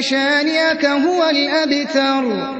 شَانِئَكَ هُوَ الْأَبْتَرُ.